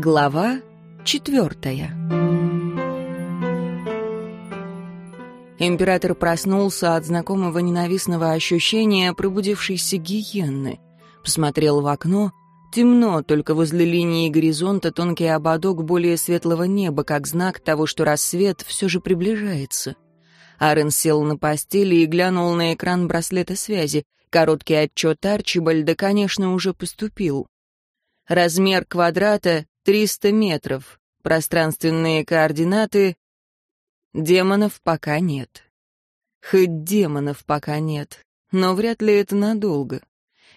Глава четвертая Император проснулся от знакомого ненавистного ощущения пробудившейся гиенны. Посмотрел в окно. Темно, только возле линии горизонта тонкий ободок более светлого неба, как знак того, что рассвет все же приближается. Арен сел на постели и глянул на экран браслета связи. Короткий отчет Арчибальда, конечно, уже поступил. Размер квадрата 300 метров. Пространственные координаты... Демонов пока нет. Хоть демонов пока нет, но вряд ли это надолго.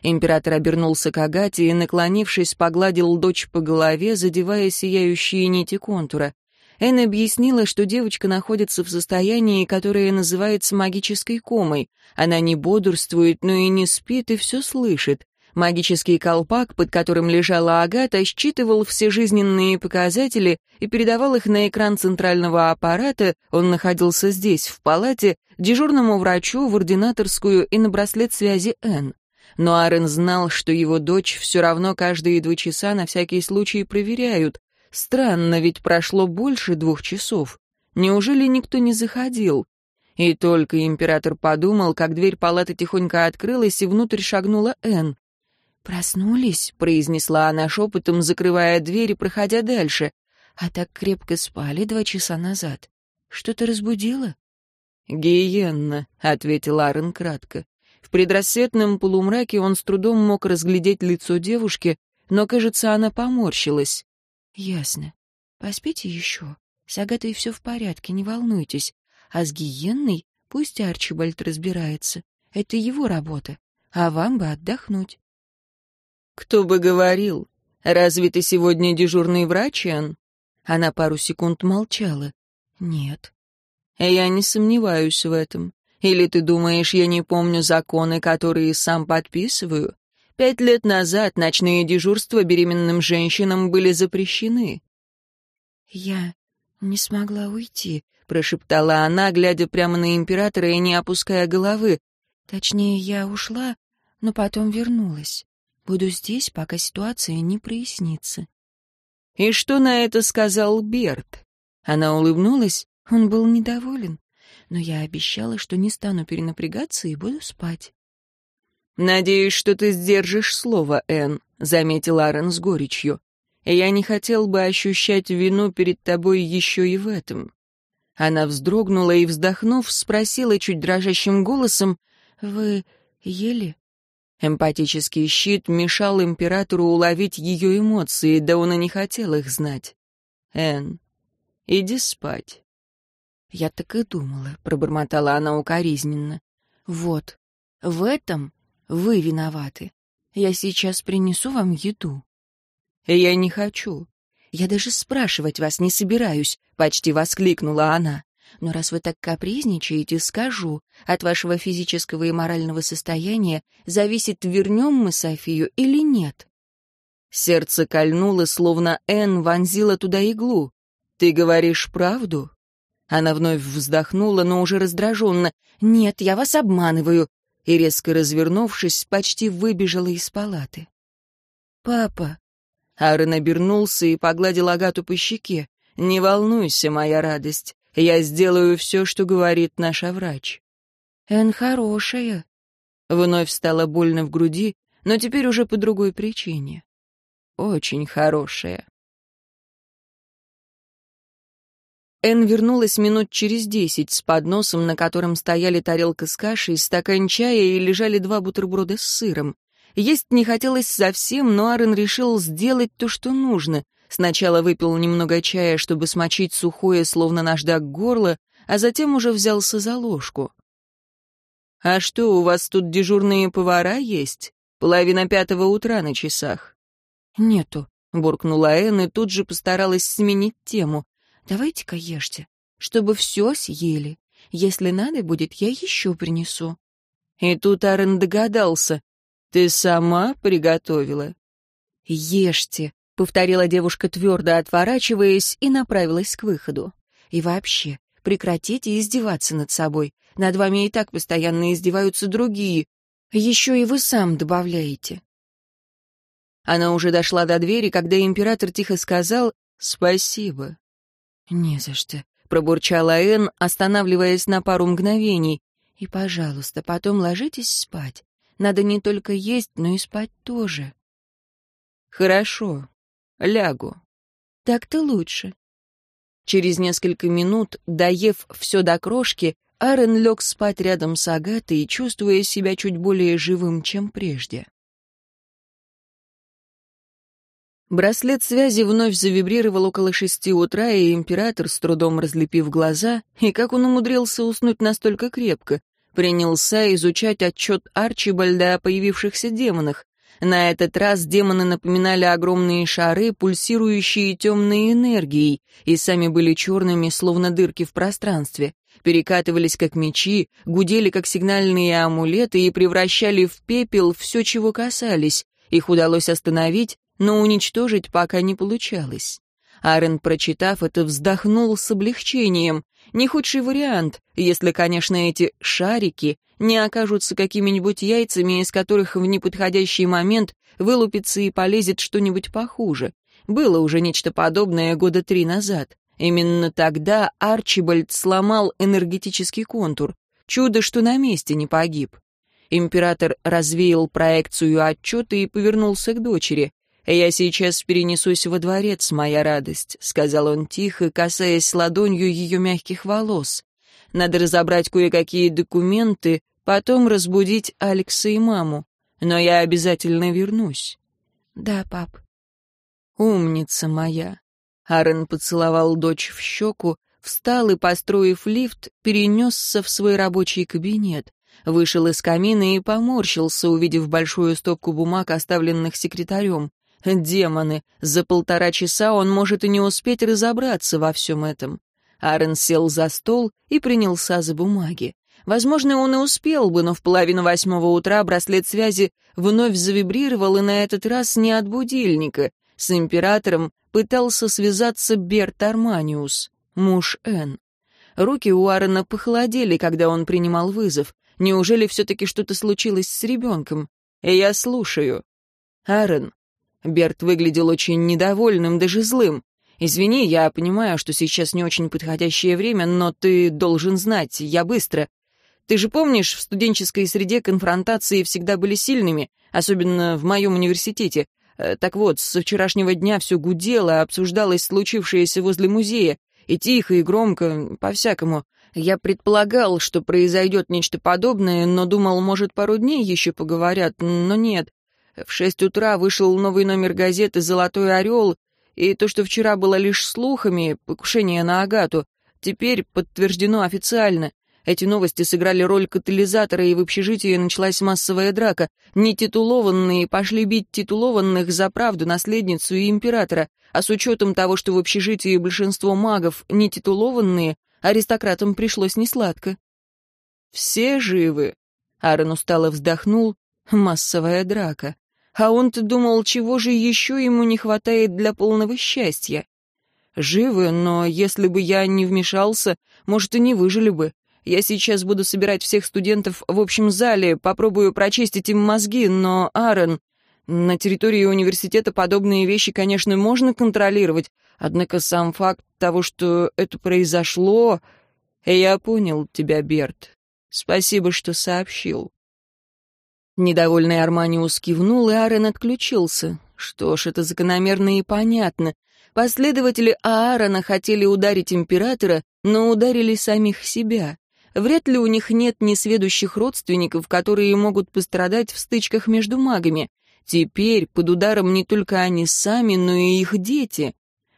Император обернулся к Агате и, наклонившись, погладил дочь по голове, задевая сияющие нити контура. Эн объяснила, что девочка находится в состоянии, которое называется магической комой. Она не бодрствует, но и не спит, и все слышит. Магический колпак, под которым лежала Агата, считывал все жизненные показатели и передавал их на экран центрального аппарата, он находился здесь, в палате, дежурному врачу, в ординаторскую и на браслет связи Н. Но Арен знал, что его дочь все равно каждые два часа на всякий случай проверяют. Странно, ведь прошло больше двух часов. Неужели никто не заходил? И только император подумал, как дверь палаты тихонько открылась, и внутрь шагнула Н. «Проснулись», — произнесла она шепотом, закрывая дверь и проходя дальше. «А так крепко спали два часа назад. Что-то разбудило?» «Гиенна», — ответил Аарон кратко. В предрассветном полумраке он с трудом мог разглядеть лицо девушки, но, кажется, она поморщилась. «Ясно. Поспите еще. С Агатой все в порядке, не волнуйтесь. А с гиенной пусть Арчибальд разбирается. Это его работа. А вам бы отдохнуть». «Кто бы говорил? Разве ты сегодня дежурный врач, Ан?» Она пару секунд молчала. «Нет». «Я не сомневаюсь в этом. Или ты думаешь, я не помню законы, которые сам подписываю? Пять лет назад ночные дежурства беременным женщинам были запрещены». «Я не смогла уйти», — прошептала она, глядя прямо на императора и не опуская головы. «Точнее, я ушла, но потом вернулась. Буду здесь, пока ситуация не прояснится». «И что на это сказал Берт?» Она улыбнулась, он был недоволен, но я обещала, что не стану перенапрягаться и буду спать. «Надеюсь, что ты сдержишь слово, Энн», — заметил Аарон с горечью. «Я не хотел бы ощущать вину перед тобой еще и в этом». Она вздрогнула и, вздохнув, спросила чуть дрожащим голосом, «Вы ели?» Эмпатический щит мешал императору уловить ее эмоции, да он и не хотел их знать. «Энн, иди спать». «Я так и думала», — пробормотала она укоризненно. «Вот, в этом вы виноваты. Я сейчас принесу вам еду». «Я не хочу». «Я даже спрашивать вас не собираюсь», — почти воскликнула она. Но раз вы так капризничаете, скажу, от вашего физического и морального состояния зависит, вернем мы Софию или нет. Сердце кольнуло, словно Энн вонзила туда иглу. «Ты говоришь правду?» Она вновь вздохнула, но уже раздраженно. «Нет, я вас обманываю!» И, резко развернувшись, почти выбежала из палаты. «Папа!» Аарон обернулся и погладил Агату по щеке. «Не волнуйся, моя радость. Я сделаю все, что говорит наша врач». «Эн хорошая». Вновь стало больно в груди, но теперь уже по другой причине. Очень хорошая. Эн вернулась минут через десять с подносом, на котором стояли тарелка с кашей, стакан чая и лежали два бутерброда с сыром. Есть не хотелось совсем, но Аарон решил сделать то, что нужно. Сначала выпил немного чая, чтобы смочить сухое, словно наждак горло, а затем уже взялся за ложку. «А что, у вас тут дежурные повара есть? Половина пятого утра на часах». «Нету», — буркнула Энн и тут же постаралась сменить тему. «Давайте-ка ешьте, чтобы все съели. Если надо будет, я еще принесу». И тут Арен догадался. «Ты сама приготовила?» «Ешьте», — повторила девушка твердо, отворачиваясь, и направилась к выходу. «И вообще, прекратите издеваться над собой. Над вами и так постоянно издеваются другие. Еще и вы сам добавляете». Она уже дошла до двери, когда император тихо сказал «Спасибо». «Не за что», — пробурчала Энн, останавливаясь на пару мгновений. «И, пожалуйста, потом ложитесь спать. Надо не только есть, но и спать тоже». «Хорошо. Лягу». «Так-то лучше». Через несколько минут, доев все до крошки, Аарон лег спать рядом с Агатой, чувствуя себя чуть более живым, чем прежде. Браслет связи вновь завибрировал около шести утра, и император, с трудом разлепив глаза, и как он умудрился уснуть настолько крепко, принялся изучать отчет Арчибальда о появившихся демонах. На этот раз демоны напоминали огромные шары, пульсирующие темной энергией, и сами были черными, словно дырки в пространстве. Перекатывались как мечи, гудели как сигнальные амулеты и превращали в пепел все, чего касались. Их удалось остановить, но уничтожить пока не получалось. Арен, прочитав это, вздохнул с облегчением. Не худший вариант, если, конечно, эти «шарики» не окажутся какими-нибудь яйцами, из которых в неподходящий момент вылупится и полезет что-нибудь похуже. Было уже нечто подобное года три назад. Именно тогда Арчибальд сломал энергетический контур. Чудо, что на месте не погиб. Император развеял проекцию отчета и повернулся к дочери. «Я сейчас перенесусь во дворец, моя радость», — сказал он тихо, касаясь ладонью ее мягких волос. «Надо разобрать кое-какие документы, потом разбудить Алекса и маму. Но я обязательно вернусь». «Да, пап». «Умница моя». Аарон поцеловал дочь в щеку, встал и, построив лифт, перенесся в свой рабочий кабинет. Вышел из камина и поморщился, увидев большую стопку бумаг, оставленных секретарем. Демоны, за полтора часа он может и не успеть разобраться во всем этом. Аарон сел за стол и принялся за бумаги. Возможно, он и успел бы, но в половину восьмого утра браслет связи вновь завибрировал, и на этот раз не от будильника. С императором пытался связаться Берт Арманиус, муж Энн. Руки у Аарона похолодели, когда он принимал вызов. Неужели все-таки что-то случилось с ребенком? Я слушаю. Аарон, Берт выглядел очень недовольным, даже злым. «Извини, я понимаю, что сейчас не очень подходящее время, но ты должен знать, я быстро. Ты же помнишь, в студенческой среде конфронтации всегда были сильными, особенно в моем университете. Э, так вот, со вчерашнего дня все гудело, обсуждалось случившееся возле музея. И тихо, и громко, по-всякому. Я предполагал, что произойдет нечто подобное, но думал, может, пару дней еще поговорят, но нет. В шесть утра вышел новый номер газеты «Золотой орел», и то, что вчера было лишь слухами, покушение на Агату, теперь подтверждено официально. Эти новости сыграли роль катализатора, и в общежитии началась массовая драка. Нетитулованные пошли бить титулованных за правду, наследницу и императора, а с учетом того, что в общежитии большинство магов нетитулованные, аристократам пришлось несладко. «Все живы?» Аарон устало вздохнул. «Массовая драка. А он-то думал, чего же еще ему не хватает для полного счастья. Живы, но если бы я не вмешался, может, и не выжили бы. Я сейчас буду собирать всех студентов в общем зале, попробую прочистить им мозги, но, Аарон, на территории университета подобные вещи, конечно, можно контролировать, однако сам факт того, что это произошло... Я понял тебя, Берт. Спасибо, что сообщил. Недовольный Арманиус кивнул, и Аарон отключился. Что ж, это закономерно и понятно. Последователи Аарона хотели ударить императора, но ударили самих себя. Вряд ли у них нет несведущих родственников, которые могут пострадать в стычках между магами. Теперь под ударом не только они сами, но и их дети.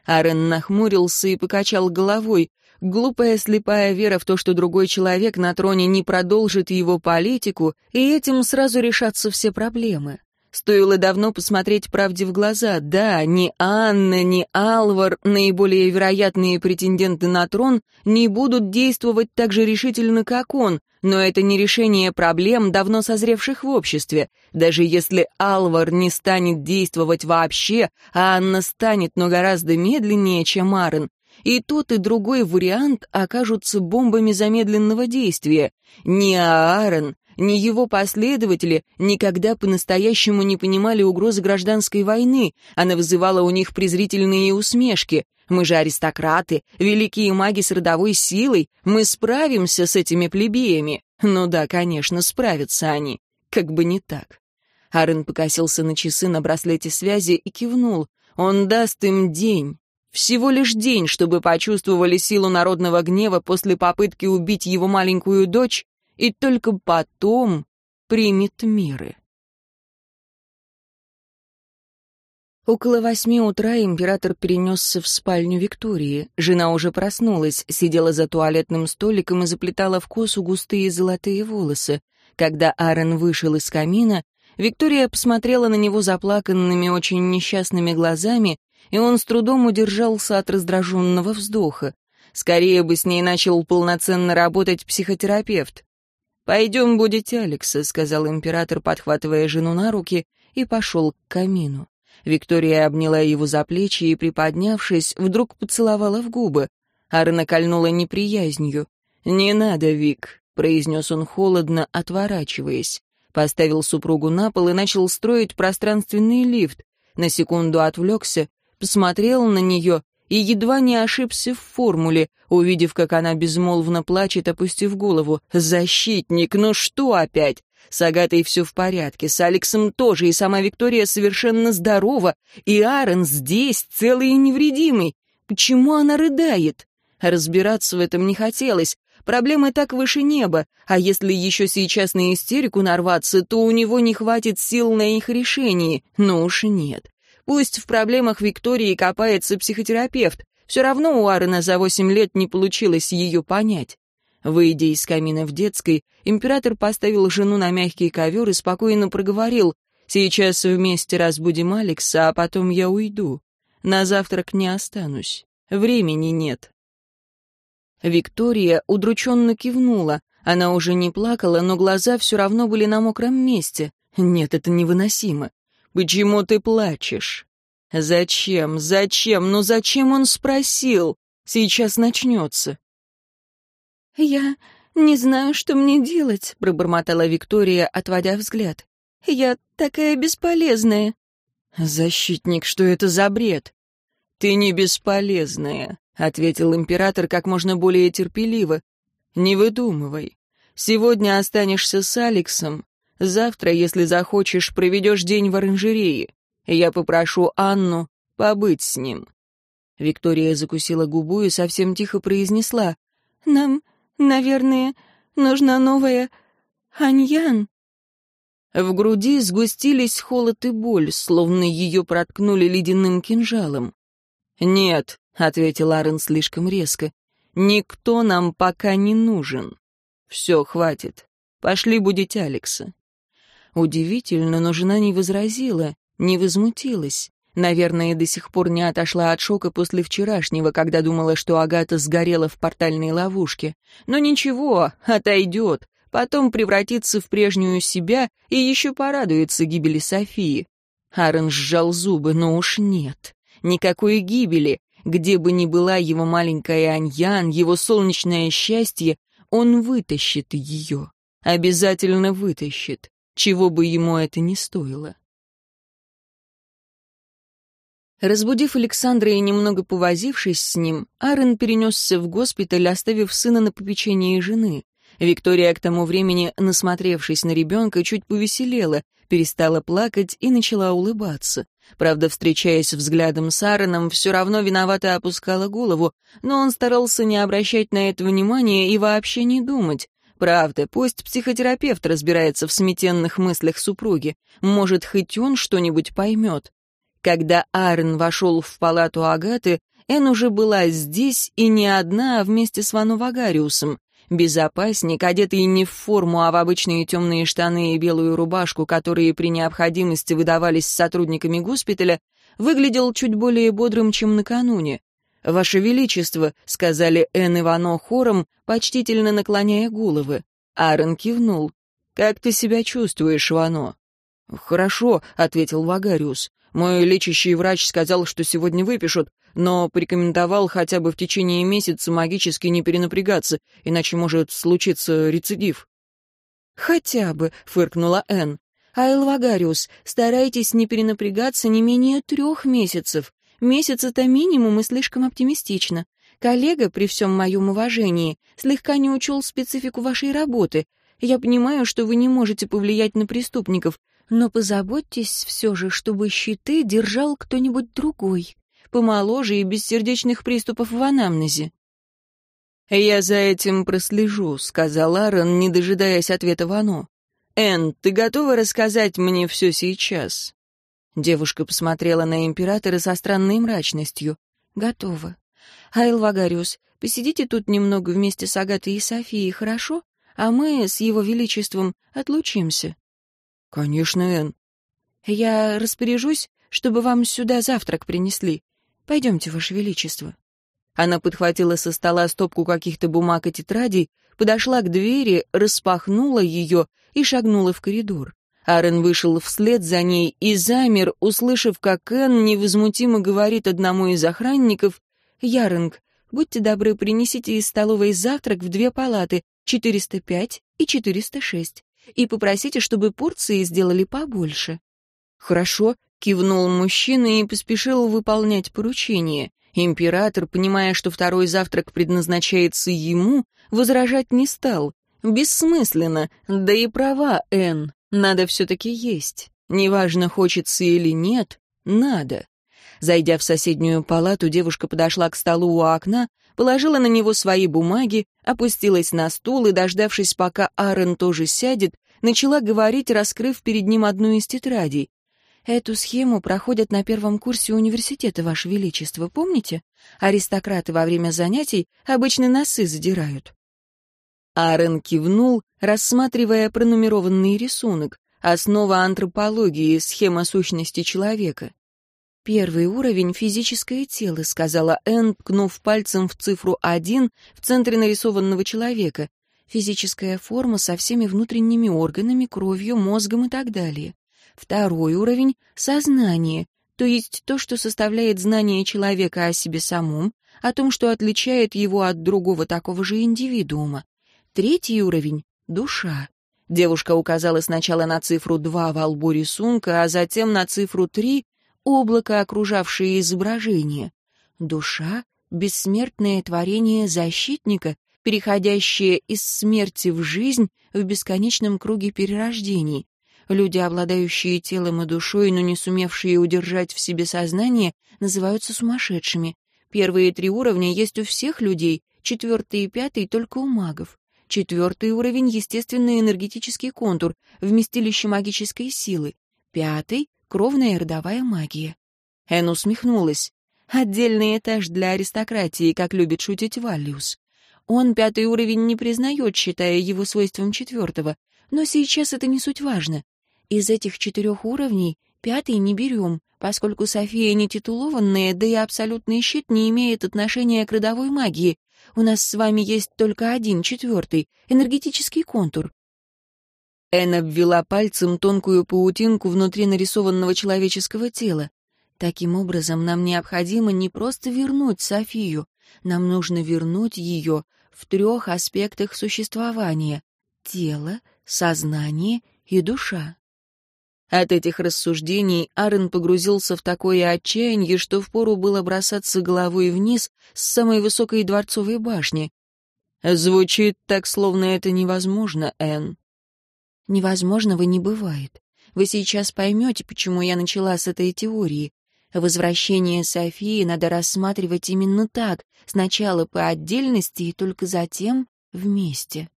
Аарон нахмурился и покачал головой. Глупая слепая вера в то, что другой человек на троне не продолжит его политику, и этим сразу решатся все проблемы. Стоило давно посмотреть правде в глаза. Да, ни Анна, ни Алвар, наиболее вероятные претенденты на трон, не будут действовать так же решительно, как он, но это не решение проблем, давно созревших в обществе. Даже если Алвар не станет действовать вообще, а Анна станет, но гораздо медленнее, чем Арен, И тот, и другой вариант окажутся бомбами замедленного действия. Ни Аарон, ни его последователи никогда по-настоящему не понимали угрозы гражданской войны, она вызывала у них презрительные усмешки. Мы же аристократы, великие маги с родовой силой, мы справимся с этими плебеями. Ну да, конечно, справятся они. Как бы не так. Аарон покосился на часы на браслете связи и кивнул. Он даст им день. Всего лишь день, чтобы почувствовали силу народного гнева после попытки убить его маленькую дочь, и только потом примет меры. Около восьми утра император перенесся в спальню Виктории. Жена уже проснулась, сидела за туалетным столиком и заплетала в косу густые золотые волосы. Когда Аарон вышел из камина, Виктория посмотрела на него заплаканными, очень несчастными глазами, и он с трудом удержался от раздраженного вздоха. Скорее бы с ней начал полноценно работать психотерапевт. «Пойдем будить Алекса», — сказал император, подхватывая жену на руки, и пошел к камину. Виктория обняла его за плечи и, приподнявшись, вдруг поцеловала в губы. Арна кольнула неприязнью. «Не надо, Вик», — произнес он холодно, отворачиваясь поставил супругу на пол и начал строить пространственный лифт. На секунду отвлекся, посмотрел на нее и едва не ошибся в формуле, увидев, как она безмолвно плачет, опустив голову. «Защитник, ну что опять?» С Агатой все в порядке, с Алексом тоже, и сама Виктория совершенно здорова, и Аарон здесь, целый и невредимый. Почему она рыдает? Разбираться в этом не хотелось, Проблемы так выше неба, а если еще сейчас на истерику нарваться, то у него не хватит сил на их решение. Ну уж нет. Пусть в проблемах Виктории копается психотерапевт, все равно у Аарона за восемь лет не получилось ее понять. Выйдя из камина в детской, император поставил жену на мягкий ковер и спокойно проговорил «Сейчас вместе разбудим Алекса, а потом я уйду. На завтрак не останусь. Времени нет». Виктория удрученно кивнула. Она уже не плакала, но глаза все равно были на мокром месте. Нет, это невыносимо. «Почему ты плачешь?» «Зачем? Зачем? Ну зачем он спросил? Сейчас начнется». «Я не знаю, что мне делать», — пробормотала Виктория, отводя взгляд. «Я такая бесполезная». «Защитник, что это за бред?» «Ты не бесполезная. — ответил император как можно более терпеливо. «Не выдумывай. Сегодня останешься с Алексом. Завтра, если захочешь, проведешь день в оранжерее. Я попрошу Анну побыть с ним». Виктория закусила губу и совсем тихо произнесла. «Нам, наверное, нужна новая Аньян». В груди сгустились холод и боль, словно ее проткнули ледяным кинжалом. «Нет», — ответил Арен слишком резко. «Никто нам пока не нужен. Все, хватит. Пошли будить Алекса». Удивительно, но жена не возразила, не возмутилась. Наверное, до сих пор не отошла от шока после вчерашнего, когда думала, что Агата сгорела в портальной ловушке. Но ничего, отойдет, потом превратится в прежнюю себя и еще порадуется гибели Софии. Аарон сжал зубы, но уж нет. Никакой гибели. Где бы ни была его маленькая Аньян, его солнечное счастье, он вытащит ее. Обязательно вытащит, чего бы ему это ни стоило. Разбудив Александра и немного повозившись с ним, Аарон перенесся в госпиталь, оставив сына на попечении жены. Виктория к тому времени, насмотревшись на ребенка, чуть повеселела, перестала плакать и начала улыбаться. Правда, встречаясь взглядом с Аароном, все равно виновато опускала голову, но он старался не обращать на это внимания и вообще не думать. Правда, пусть психотерапевт разбирается в сметенных мыслях супруги, может, хоть он что-нибудь поймет. Когда Аарон вошел в палату Агаты, Эн уже была здесь и не одна, а вместе с Вану Вагариусом. Безопасник, одетый не в форму, а в обычные темные штаны и белую рубашку, которые при необходимости выдавались сотрудниками госпиталя, выглядел чуть более бодрым, чем накануне. «Ваше Величество», — сказали Эн и Вано хором, почтительно наклоняя головы. Аарон кивнул. «Как ты себя чувствуешь, Вано?» «Хорошо», — ответил Вагариус. «Мой лечащий врач сказал, что сегодня выпишут. но порекомендовал хотя бы в течение месяца магически не перенапрягаться, иначе может случиться рецидив». «Хотя бы», — фыркнула Энн. «Айл Вагариус, старайтесь не перенапрягаться не менее трех месяцев. Месяц — это минимум и слишком оптимистично. Коллега, при всем моем уважении, слегка не учел специфику вашей работы. Я понимаю, что вы не можете повлиять на преступников, но позаботьтесь все же, чтобы щиты держал кто-нибудь другой, помоложе и без сердечных приступов в анамнезе. «Я за этим прослежу», — сказал Аарон, не дожидаясь ответа Вано. «Энн, ты готова рассказать мне все сейчас?» Девушка посмотрела на императора со странной мрачностью. «Готова. Айл Вагариус, посидите тут немного вместе с Агатой и Софией, хорошо? А мы с его величеством отлучимся». «Конечно, Энн». «Я распоряжусь, чтобы вам сюда завтрак принесли. Пойдемте, ваше величество». Она подхватила со стола стопку каких-то бумаг и тетрадей, подошла к двери, распахнула ее и шагнула в коридор. Аарон вышел вслед за ней и замер, услышав, как Энн невозмутимо говорит одному из охранников, «Яринг, будьте добры, принесите из столовой завтрак в две палаты, 405 и 406, и попросите, чтобы порции сделали побольше». «Хорошо», — кивнул мужчина и поспешил выполнять поручение. Император, понимая, что второй завтрак предназначается ему, возражать не стал. Бессмысленно, да и права Энн. Надо все-таки есть. Неважно, хочется или нет, надо. Зайдя в соседнюю палату, девушка подошла к столу у окна, положила на него свои бумаги, опустилась на стул и, дождавшись, пока Аарон тоже сядет, начала говорить, раскрыв перед ним одну из тетрадей. «Эту схему проходят на первом курсе университета, Ваше Величество, помните? Аристократы во время занятий обычно носы задирают». Аарон кивнул, рассматривая пронумерованный рисунок, основа антропологии, схема сущности человека. «Первый уровень — физическое тело», — сказала Энн, ткнув пальцем в цифру один в центре нарисованного человека. «Физическая форма со всеми внутренними органами, кровью, мозгом и так далее. Второй уровень — сознание, то есть то, что составляет знание человека о себе самом, о том, что отличает его от другого такого же индивидуума. Третий уровень — душа. Девушка указала сначала на цифру 2 во лбу рисунка, а затем на цифру 3 — облако, окружавшее изображение. Душа — бессмертное творение защитника, переходящее из смерти в жизнь в бесконечном круге перерождений. Люди, обладающие телом и душой, но не сумевшие удержать в себе сознание, называются сумасшедшими. Первые три уровня есть у всех людей, четвертый и пятый — только у магов. Четвертый уровень — естественный энергетический контур, вместилище магической силы. Пятый — кровная родовая магия. Эн усмехнулась. Отдельный этаж для аристократии, как любит шутить Валлиус. Он пятый уровень не признает, считая его свойством четвертого. Но сейчас это не суть важно. Из этих четырех уровней пятый не берем, поскольку София не титулованная, да и абсолютный щит не имеет отношения к родовой магии, у нас с вами есть только один, четвертый, энергетический контур». Эн обвела пальцем тонкую паутинку внутри нарисованного человеческого тела. «Таким образом, нам необходимо не просто вернуть Софию, нам нужно вернуть ее в трех аспектах существования — тело, сознание и душа. От этих рассуждений Арен погрузился в такое отчаяние, что впору было бросаться головой вниз с самой высокой дворцовой башни. Звучит так, словно это невозможно, Энн. Невозможного не бывает. Вы сейчас поймете, почему я начала с этой теории. Возвращение Софии надо рассматривать именно так, сначала по отдельности и только затем вместе.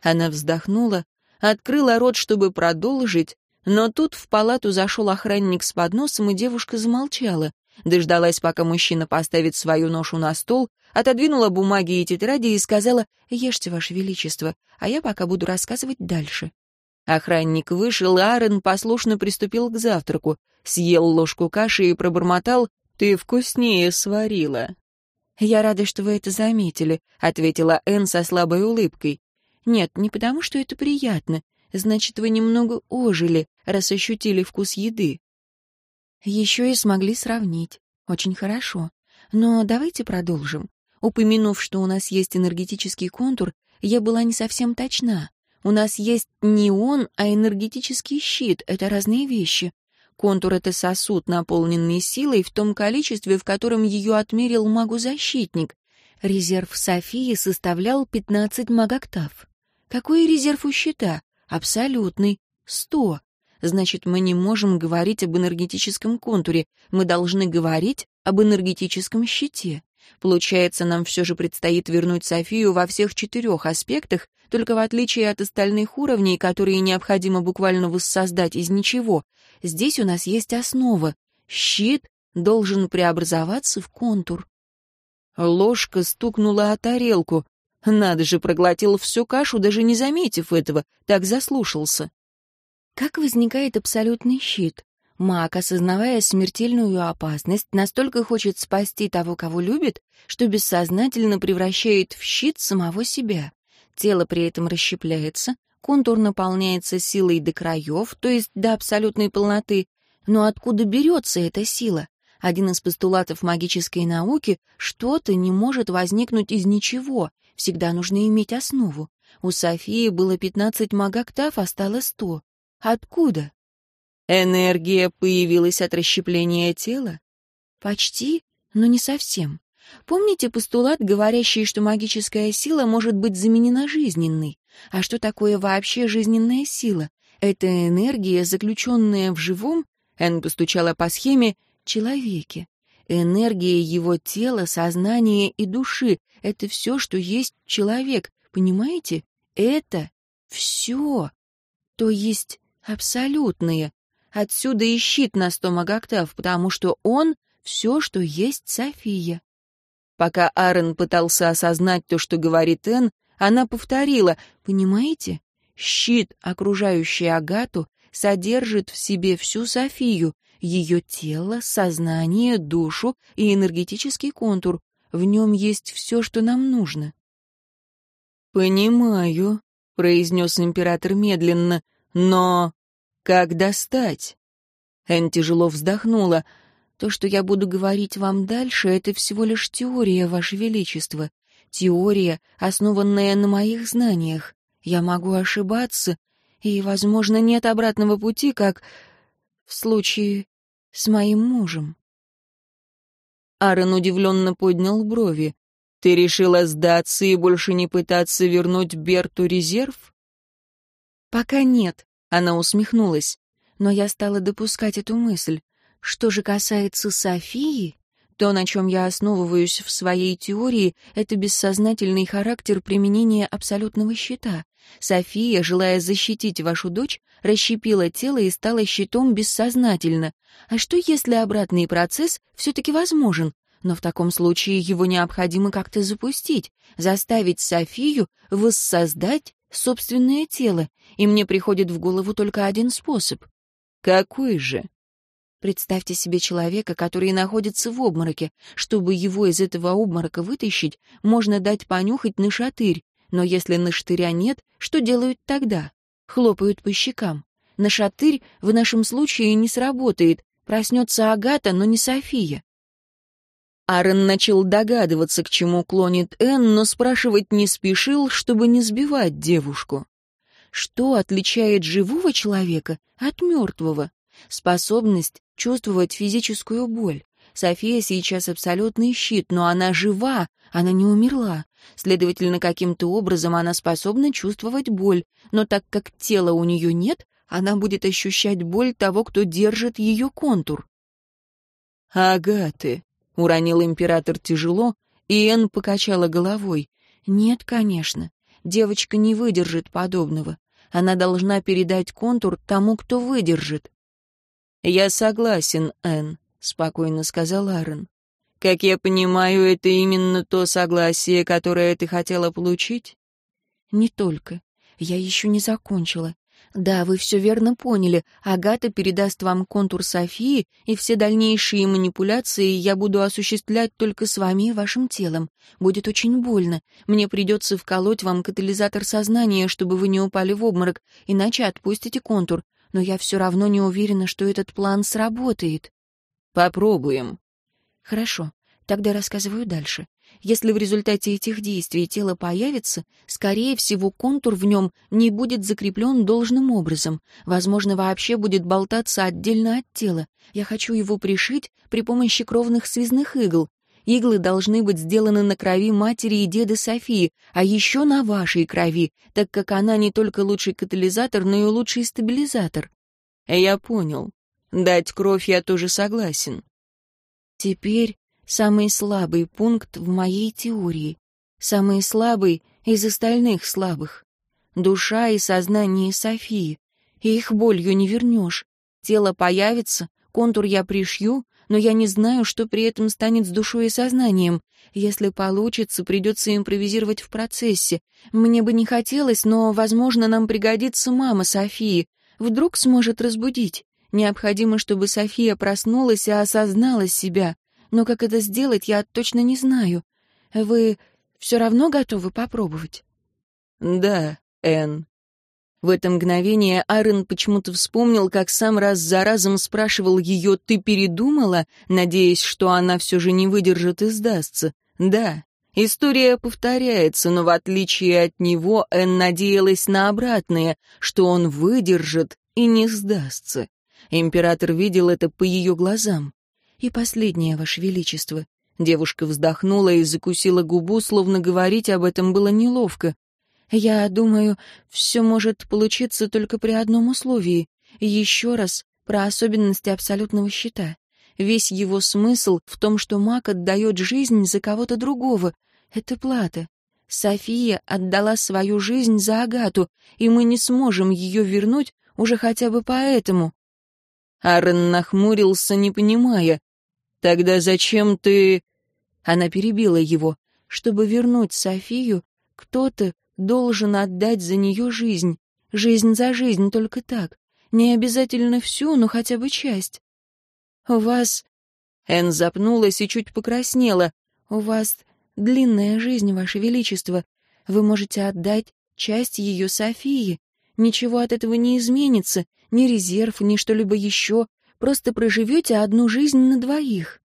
Она вздохнула, открыла рот, чтобы продолжить, но тут в палату зашел охранник с подносом, и девушка замолчала. Дождалась, пока мужчина поставит свою ношу на стол, отодвинула бумаги и тетради и сказала «Ешьте, Ваше Величество, а я пока буду рассказывать дальше». Охранник вышел, и Аарон послушно приступил к завтраку, съел ложку каши и пробормотал «Ты вкуснее сварила». «Я рада, что вы это заметили», — ответила Энн со слабой улыбкой. «Нет, не потому, что это приятно. Значит, вы немного ожили, раз ощутили вкус еды. Еще и смогли сравнить. Очень хорошо. Но давайте продолжим. Упомянув, что у нас есть энергетический контур, я была не совсем точна. У нас есть не он, а энергетический щит. Это разные вещи. Контур — это сосуд, наполненный силой в том количестве, в котором ее отмерил магу-защитник. Резерв Софии составлял 15 магоктав. Какой резерв у щита? Абсолютный. 100. Значит, мы не можем говорить об энергетическом контуре. Мы должны говорить об энергетическом щите. Получается, нам все же предстоит вернуть Софию во всех четырех аспектах, только в отличие от остальных уровней, которые необходимо буквально воссоздать из ничего, здесь у нас есть основа. Щит должен преобразоваться в контур. Ложка стукнула о тарелку. Надо же, проглотил всю кашу, даже не заметив этого, так заслушался. Как возникает абсолютный щит? Маг, осознавая смертельную опасность, настолько хочет спасти того, кого любит, что бессознательно превращает в щит самого себя. Тело при этом расщепляется, контур наполняется силой до краев, то есть до абсолютной полноты. Но откуда берется эта сила? Один из постулатов магической науки — что-то не может возникнуть из ничего, всегда нужно иметь основу. У Софии было 15 магоктав, а стало 100. Откуда? Энергия появилась от расщепления тела? Почти, но не совсем. Помните постулат, говорящий, что магическая сила может быть заменена жизненной? А что такое вообще жизненная сила? Это энергия, заключенная в живом, Эн постучала по схеме, человеке. Энергия его тела, сознания и души — это все, что есть человек, понимаете? Это все. То есть абсолютное. Отсюда и щит на сто магоктав, потому что он — все, что есть София. Пока Аарон пытался осознать то, что говорит Энн, она повторила, понимаете, щит, окружающий Агату, содержит в себе всю Софию, ее тело, сознание, душу и энергетический контур. В нем есть все, что нам нужно. «Понимаю», — произнес император медленно, — «но как достать?» Энн тяжело вздохнула. То, что я буду говорить вам дальше, это всего лишь теория, Ваше Величество. Теория, основанная на моих знаниях. Я могу ошибаться, и, возможно, нет обратного пути, как в случае с моим мужем. Аарон удивленно поднял брови. «Ты решила сдаться и больше не пытаться вернуть Берту резерв?» «Пока нет», — она усмехнулась. «Но я стала допускать эту мысль. Что же касается Софии, то, на чем я основываюсь в своей теории, это бессознательный характер применения абсолютного щита. София, желая защитить вашу дочь, расщепила тело и стала щитом бессознательно. А что, если обратный процесс все-таки возможен? Но в таком случае его необходимо как-то запустить, заставить Софию воссоздать собственное тело, и мне приходит в голову только один способ. Какой же? Представьте себе человека, который находится в обмороке. Чтобы его из этого обморока вытащить, можно дать понюхать на шатырь. Но если на нет, что делают тогда? Хлопают по щекам. На шатырь в нашем случае не сработает. Проснется Агата, но не София. Аарон начал догадываться, к чему клонит Энн, но спрашивать не спешил, чтобы не сбивать девушку. Что отличает живого человека от мертвого? Способность чувствовать физическую боль. София сейчас абсолютный щит, но она жива, она не умерла. Следовательно, каким-то образом она способна чувствовать боль, но так как тела у нее нет, она будет ощущать боль того, кто держит ее контур. «Агаты», — уронил император тяжело, и Энн покачала головой. «Нет, конечно, девочка не выдержит подобного. Она должна передать контур тому, кто выдержит. «Я согласен, Энн», — спокойно сказал Аарон. «Как я понимаю, это именно то согласие, которое ты хотела получить?» «Не только. Я еще не закончила. Да, вы все верно поняли. Агата передаст вам контур Софии, и все дальнейшие манипуляции я буду осуществлять только с вами и вашим телом. Будет очень больно. Мне придется вколоть вам катализатор сознания, чтобы вы не упали в обморок, иначе отпустите контур но я все равно не уверена, что этот план сработает. Попробуем. Хорошо. Тогда рассказываю дальше. Если в результате этих действий тело появится, скорее всего, контур в нем не будет закреплен должным образом. Возможно, вообще будет болтаться отдельно от тела. Я хочу его пришить при помощи кровных связных игл. Иглы должны быть сделаны на крови матери и деда Софии, а еще на вашей крови, так как она не только лучший катализатор, но и лучший стабилизатор. Я понял. Дать кровь я тоже согласен. Теперь Самый слабый пункт в моей теории. Самый слабый из остальных слабых. Душа и сознание Софии. Их болью не вернешь. Тело появится, контур я пришью, но я не знаю, что при этом станет с душой и сознанием. Если получится, придется импровизировать в процессе. Мне бы не хотелось, но, возможно, нам пригодится мама Софии. Вдруг сможет разбудить. Необходимо, чтобы София проснулась и осознала себя но как это сделать, я точно не знаю. Вы все равно готовы попробовать?» «Да, Энн». В это мгновение Аарон почему-то вспомнил, как сам раз за разом спрашивал ее «ты передумала?», надеясь, что она все же не выдержит и сдастся. «Да, История повторяется, но в отличие от него Энн надеялась на обратное, что он выдержит и не сдастся. Император видел это по ее глазам. «И последнее, Ваше Величество». Девушка вздохнула и закусила губу, словно говорить об этом было неловко. «Я думаю, все может получиться только при одном условии. Еще раз про особенности абсолютного щита. Весь его смысл в том, что маг отдает жизнь за кого-то другого. Это плата. София отдала свою жизнь за Агату, и мы не сможем ее вернуть уже хотя бы поэтому». Аарон нахмурился, не понимая. «Тогда зачем ты...» Она перебила его. «Чтобы вернуть Софию, кто-то должен отдать за нее жизнь. Жизнь за жизнь, только так. Не обязательно всю, но хотя бы часть. У вас...» Эн запнулась и чуть покраснела. «У вас длинная жизнь, Ваше Величество. Вы можете отдать часть ее Софии. Ничего от этого не изменится, ни резерв, ни что-либо еще. Просто проживете одну жизнь на двоих».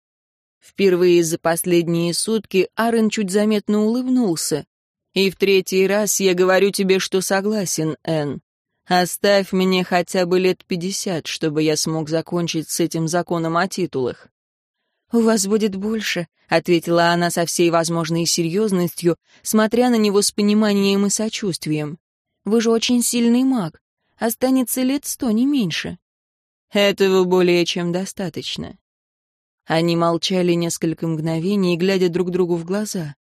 Впервые за последние сутки Аарон чуть заметно улыбнулся. «И в третий раз я говорю тебе, что согласен, Энн. Оставь мне хотя бы лет пятьдесят, чтобы я смог закончить с этим законом о титулах». «У вас будет больше», — ответила она со всей возможной серьезностью, смотря на него с пониманием и сочувствием. «Вы же очень сильный маг. Останется лет сто, не меньше». Этого более чем достаточно. Они молчали несколько мгновений, глядя друг другу в глаза.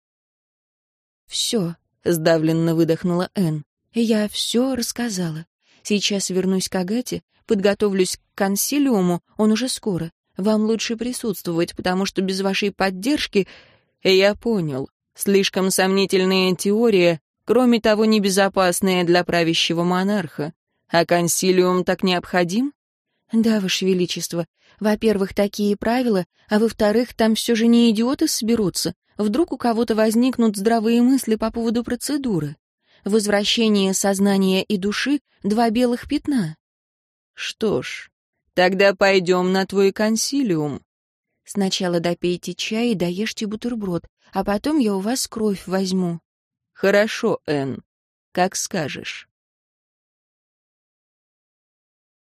«Все», — сдавленно выдохнула Энн. «Я все рассказала. Сейчас вернусь к Агате, подготовлюсь к консилиуму, он уже скоро. Вам лучше присутствовать, потому что без вашей поддержки...» «Я понял. Слишком сомнительная теория, кроме того, небезопасная для правящего монарха. А консилиум так необходим?» «Да, Ваше Величество. Во-первых, такие правила, а во-вторых, там все же не идиоты соберутся. Вдруг у кого-то возникнут здравые мысли по поводу процедуры. Возвращение сознания и души — два белых пятна». «Что ж, тогда пойдем на твой консилиум». «Сначала допейте чай и доешьте бутерброд, а потом я у вас кровь возьму». «Хорошо, Энн, как скажешь».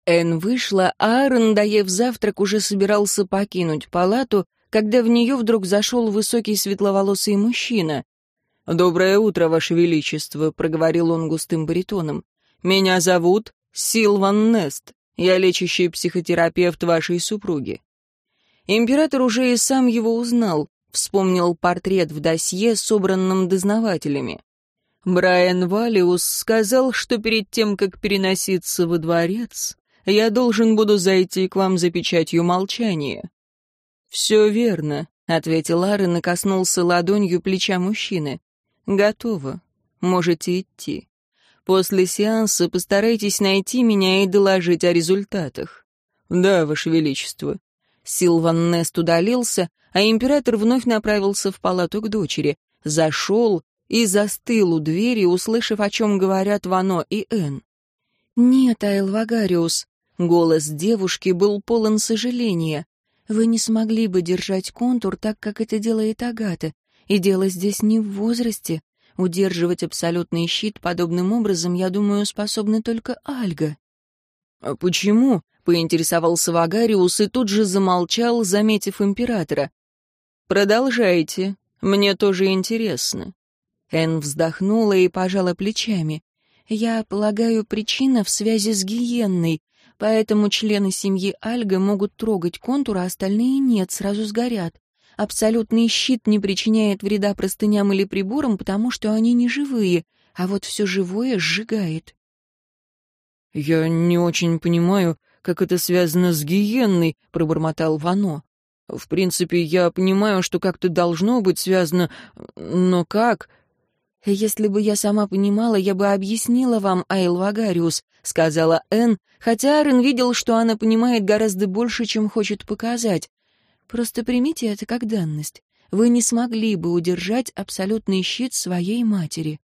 Эн вышла, а Аарон, доев завтрак, уже собирался покинуть палату, когда в нее вдруг зашел высокий светловолосый мужчина. «Доброе утро, Ваше Величество», — проговорил он густым баритоном. «Меня зовут Силван Нест. Я лечащий психотерапевт вашей супруги». Император уже и сам его узнал, вспомнил портрет в досье, собранном дознавателями. Брайан Валиус сказал, что перед тем, как переноситься во дворец, я должен буду зайти к вам за печатью молчания». «Все верно», — ответил Аарон и коснулся ладонью плеча мужчины. «Готово. Можете идти. После сеанса постарайтесь найти меня и доложить о результатах». «Да, Ваше Величество». Силван Нест удалился, а император вновь направился в палату к дочери, зашел и застыл у двери, услышав, о чем говорят Вано и Эн. «Нет, Айл Вагариус, Голос девушки был полон сожаления. Вы не смогли бы держать контур так, как это делает Агата. И дело здесь не в возрасте. Удерживать абсолютный щит подобным образом, я думаю, способна только Альга». «А почему?» — поинтересовался Вагариус и тут же замолчал, заметив императора. «Продолжайте. Мне тоже интересно». Эн вздохнула и пожала плечами. «Я полагаю, причина в связи с гиенной, поэтому члены семьи Альга могут трогать контур, а остальные нет, сразу сгорят. Абсолютный щит не причиняет вреда простыням или приборам, потому что они не живые, а вот все живое сжигает». «Я не очень понимаю, как это связано с гиенной», — пробормотал Вано. «В принципе, я понимаю, что как-то должно быть связано, но как?» «Если бы я сама понимала, я бы объяснила вам, Айл Вагариус», — сказала Энн, хотя Аарон видел, что она понимает гораздо больше, чем хочет показать. «Просто примите это как данность. Вы не смогли бы удержать абсолютный щит своей матери».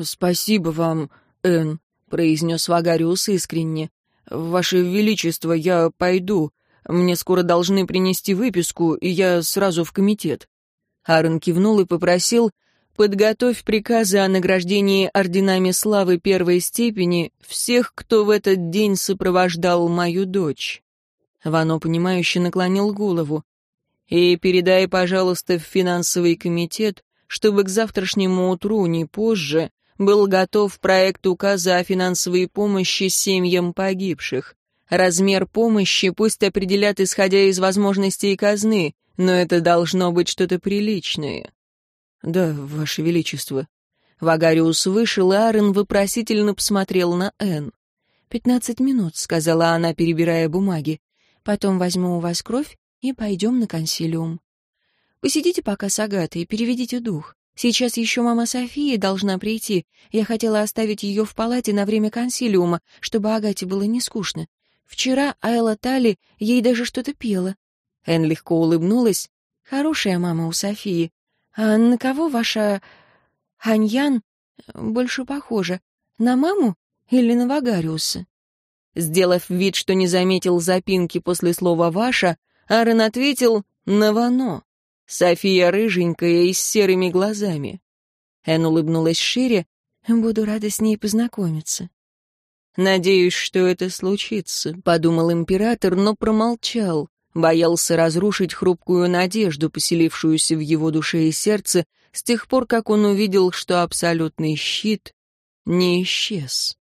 «Спасибо вам, Энн», — произнес Вагариус искренне. «Ваше Величество, я пойду. Мне скоро должны принести выписку, и я сразу в комитет». Аарон кивнул и попросил Подготовь приказы о награждении орденами славы первой степени всех, кто в этот день сопровождал мою дочь. Вано, понимающе наклонил голову. И передай, пожалуйста, в финансовый комитет, чтобы к завтрашнему утру, не позже, был готов проект указа о финансовой помощи семьям погибших. Размер помощи пусть определят, исходя из возможностей казны, но это должно быть что-то приличное. «Да, Ваше Величество». Вагариус вышел, и Аарон вопросительно посмотрел на Энн. «Пятнадцать минут», — сказала она, перебирая бумаги. «Потом возьму у вас кровь и пойдем на консилиум. Посидите пока с Агатой, переведите дух. Сейчас еще мама София должна прийти. Я хотела оставить ее в палате на время консилиума, чтобы Агате было не скучно. Вчера Айла Тали ей даже что-то пела». Энн легко улыбнулась. «Хорошая мама у Софии. «А на кого ваша Ханьян больше похожа? На маму или на Вагариуса?» Сделав вид, что не заметил запинки после слова «ваша», Аарон ответил «на Вано». София рыженькая и с серыми глазами. Эн улыбнулась шире. «Буду рада с ней познакомиться». «Надеюсь, что это случится», — подумал император, но промолчал боялся разрушить хрупкую надежду, поселившуюся в его душе и сердце, с тех пор, как он увидел, что абсолютный щит не исчез.